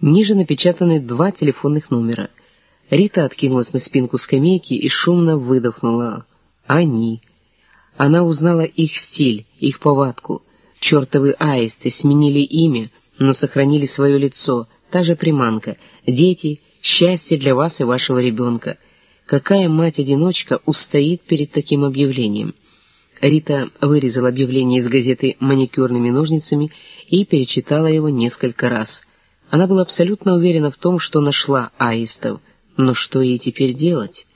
Ниже напечатаны два телефонных номера. Рита откинулась на спинку скамейки и шумно выдохнула. Они. Она узнала их стиль, их повадку. Чертовы аисты сменили имя, но сохранили свое лицо, та же приманка. Дети, счастье для вас и вашего ребенка. Какая мать-одиночка устоит перед таким объявлением? Рита вырезала объявление из газеты маникюрными ножницами и перечитала его несколько раз. Она была абсолютно уверена в том, что нашла аистов. Но что ей теперь делать?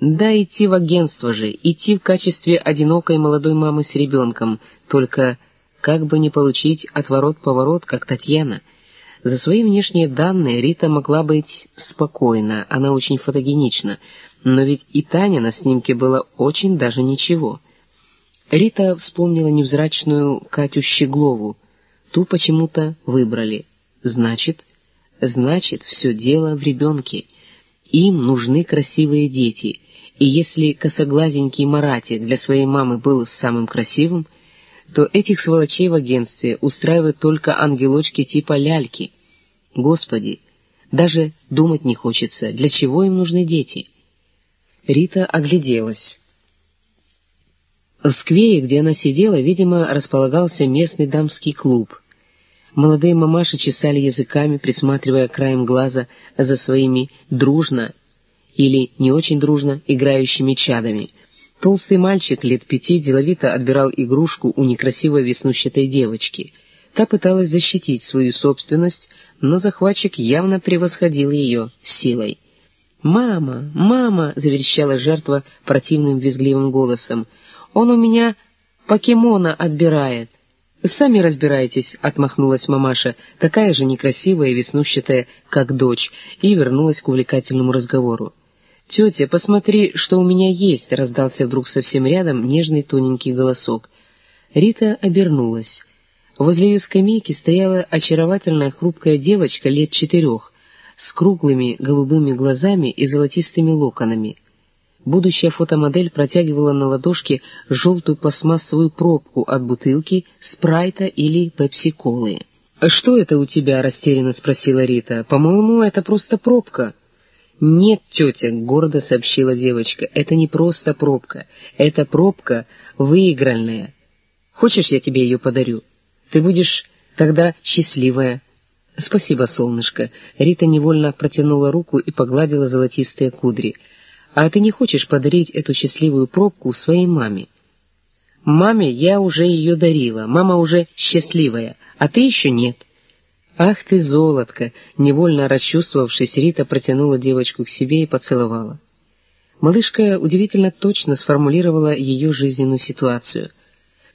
Да, идти в агентство же, идти в качестве одинокой молодой мамы с ребенком, только как бы не получить отворот-поворот, как Татьяна. За свои внешние данные Рита могла быть спокойна, она очень фотогенична, но ведь и Таня на снимке была очень даже ничего. Рита вспомнила невзрачную Катю Щеглову, ту почему-то выбрали. Значит, значит, все дело в ребенке. Им нужны красивые дети, и если косоглазенький Марати для своей мамы был самым красивым, то этих сволочей в агентстве устраивают только ангелочки типа ляльки. Господи, даже думать не хочется, для чего им нужны дети. Рита огляделась. В сквере, где она сидела, видимо, располагался местный дамский клуб. Молодые мамаши чесали языками, присматривая краем глаза за своими дружно или не очень дружно играющими чадами. Толстый мальчик лет пяти деловито отбирал игрушку у некрасивой веснущатой девочки. Та пыталась защитить свою собственность, но захватчик явно превосходил ее силой. «Мама! Мама!» — заверещала жертва противным визгливым голосом. «Он у меня покемона отбирает!» «Сами разбирайтесь», — отмахнулась мамаша, такая же некрасивая и веснущатая, как дочь, и вернулась к увлекательному разговору. «Тетя, посмотри, что у меня есть!» — раздался вдруг совсем рядом нежный тоненький голосок. Рита обернулась. Возле ее скамейки стояла очаровательная хрупкая девочка лет четырех, с круглыми голубыми глазами и золотистыми локонами. Будущая фотомодель протягивала на ладошке желтую пластмассовую пробку от бутылки, спрайта или пепси-колы. «Что это у тебя?» — растерянно спросила Рита. «По-моему, это просто пробка». «Нет, тетя», — гордо сообщила девочка, — «это не просто пробка. Это пробка выигральная. Хочешь, я тебе ее подарю? Ты будешь тогда счастливая». «Спасибо, солнышко». Рита невольно протянула руку и погладила золотистые кудри. «А ты не хочешь подарить эту счастливую пробку своей маме?» «Маме я уже ее дарила. Мама уже счастливая, а ты еще нет». «Ах ты, золотко!» — невольно расчувствовавшись, Рита протянула девочку к себе и поцеловала. Малышка удивительно точно сформулировала ее жизненную ситуацию.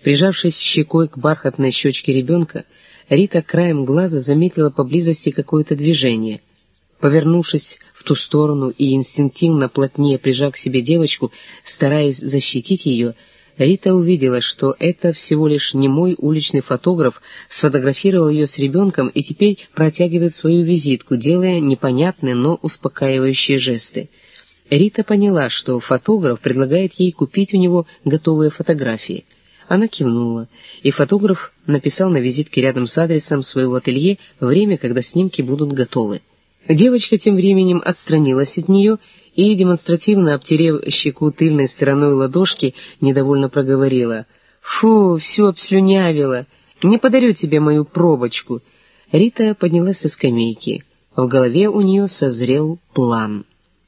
Прижавшись щекой к бархатной щечке ребенка, Рита краем глаза заметила поблизости какое-то движение. Повернувшись в ту сторону и инстинктивно плотнее прижав к себе девочку, стараясь защитить ее, Рита увидела, что это всего лишь немой уличный фотограф сфотографировал ее с ребенком и теперь протягивает свою визитку, делая непонятные, но успокаивающие жесты. Рита поняла, что фотограф предлагает ей купить у него готовые фотографии. Она кивнула, и фотограф написал на визитке рядом с адресом своего ателье время, когда снимки будут готовы. Девочка тем временем отстранилась от нее и, демонстративно обтерев щеку тыльной стороной ладошки, недовольно проговорила. «Фу, все обслюнявила. Не подарю тебе мою пробочку». Рита поднялась со скамейки. В голове у нее созрел план —